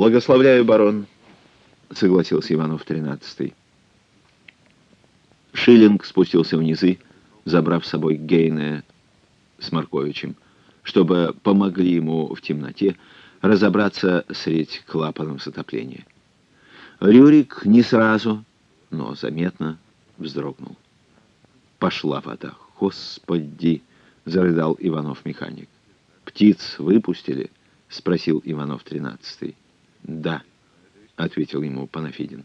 «Благословляю, барон», — согласился Иванов тринадцатый. Шиллинг спустился внизы, забрав с собой Гейне с Марковичем, чтобы помогли ему в темноте разобраться средь клапанов отопления. Рюрик не сразу, но заметно вздрогнул. Пошла вода. «Господи!» — зарыдал Иванов-механик. «Птиц выпустили?» — спросил Иванов-тринадцатый. «Да», — ответил ему Панафидин.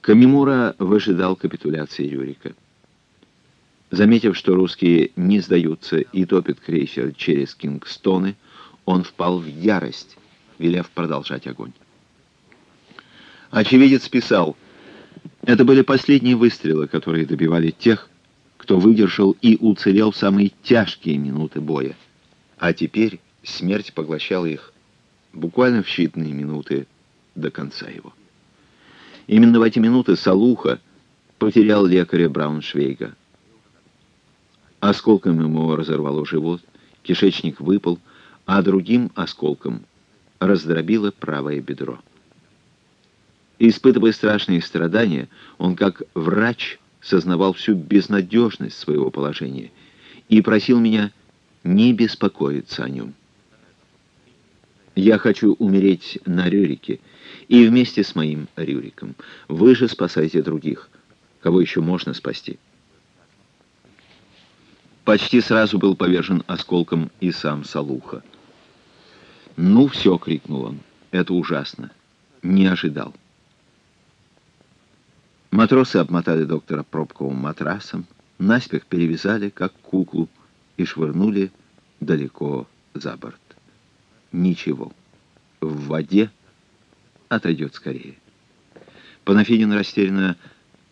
Камимура выжидал капитуляции Рюрика. Заметив, что русские не сдаются и топят крейсер через Кингстоны, он впал в ярость, велев продолжать огонь. Очевидец писал, это были последние выстрелы, которые добивали тех, кто выдержал и уцелел в самые тяжкие минуты боя. А теперь смерть поглощала их буквально в считанные минуты до конца его. Именно в эти минуты Салуха потерял лекаря Брауншвейга. Осколком ему разорвало живот, кишечник выпал, а другим осколком раздробило правое бедро. Испытывая страшные страдания, он, как врач, сознавал всю безнадежность своего положения и просил меня не беспокоиться о нем. Я хочу умереть на Рюрике, и вместе с моим Рюриком. Вы же спасайте других, кого еще можно спасти. Почти сразу был повержен осколком и сам Салуха. «Ну все!» — крикнул он. «Это ужасно! Не ожидал!» Матросы обмотали доктора пробковым матрасом, наспех перевязали, как куклу, и швырнули далеко за борт ничего. В воде отойдет скорее. Панафидин растерянно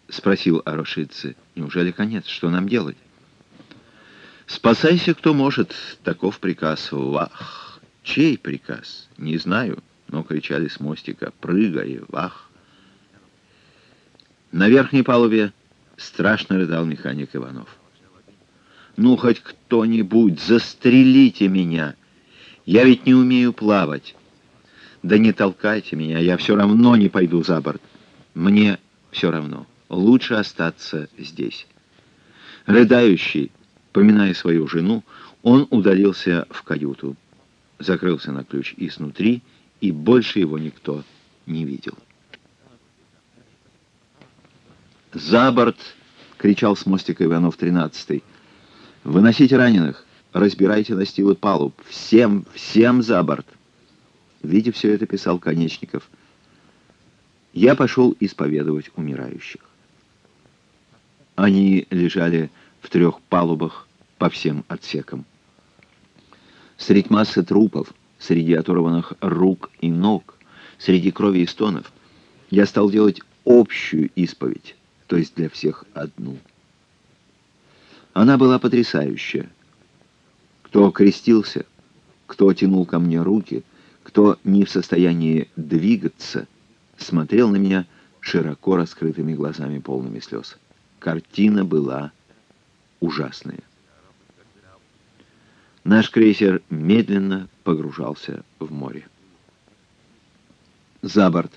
спросил о Рошице. «Неужели конец? Что нам делать?» «Спасайся, кто может. Таков приказ. Вах!» «Чей приказ?» «Не знаю, но кричали с мостика. Прыгай, вах!» На верхней палубе страшно рыдал механик Иванов. «Ну, хоть кто-нибудь, застрелите меня!» Я ведь не умею плавать. Да не толкайте меня, я все равно не пойду за борт. Мне все равно. Лучше остаться здесь. Рыдающий, поминая свою жену, он удалился в каюту, закрылся на ключ изнутри, и больше его никто не видел. «За борт!» — кричал с мостика Иванов-13. «Выносите раненых!» Разбирайте настилы палуб. Всем, всем за борт!» Видя все это, писал Конечников. Я пошел исповедовать умирающих. Они лежали в трех палубах по всем отсекам. Среди массы трупов, среди оторванных рук и ног, среди крови и стонов, я стал делать общую исповедь, то есть для всех одну. Она была потрясающая. Кто крестился, кто тянул ко мне руки, кто не в состоянии двигаться, смотрел на меня широко раскрытыми глазами, полными слез. Картина была ужасная. Наш крейсер медленно погружался в море. «За борт!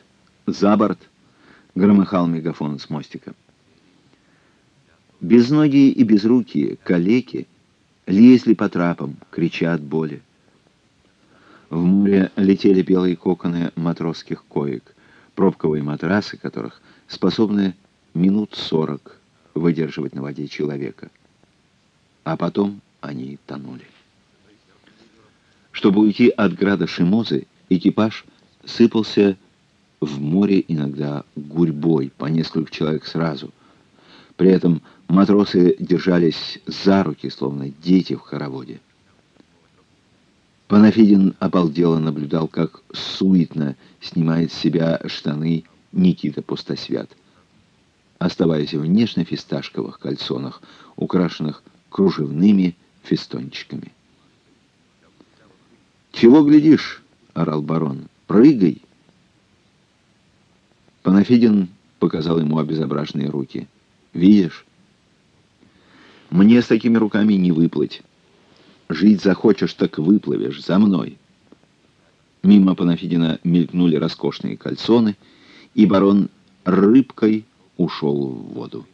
За борт!» — громыхал мегафон с мостика. Безногие и безрукие, калеки — лезли по трапам, крича от боли. В море летели белые коконы матросских коек, пробковые матрасы которых способны минут сорок выдерживать на воде человека. А потом они тонули. Чтобы уйти от града Шимозы, экипаж сыпался в море иногда гурьбой, по несколько человек сразу. При этом Матросы держались за руки, словно дети в хороводе. Панафидин обалдело наблюдал, как суетно снимает с себя штаны Никита Пустосвят, оставаясь в нежно-фисташковых кальсонах, украшенных кружевными фестончиками. «Чего глядишь?» — орал барон. «Прыгай!» Панафидин показал ему обезображенные руки. «Видишь?» Мне с такими руками не выплыть. Жить захочешь, так выплывешь за мной. Мимо Панафидина мелькнули роскошные кальсоны, и барон рыбкой ушел в воду.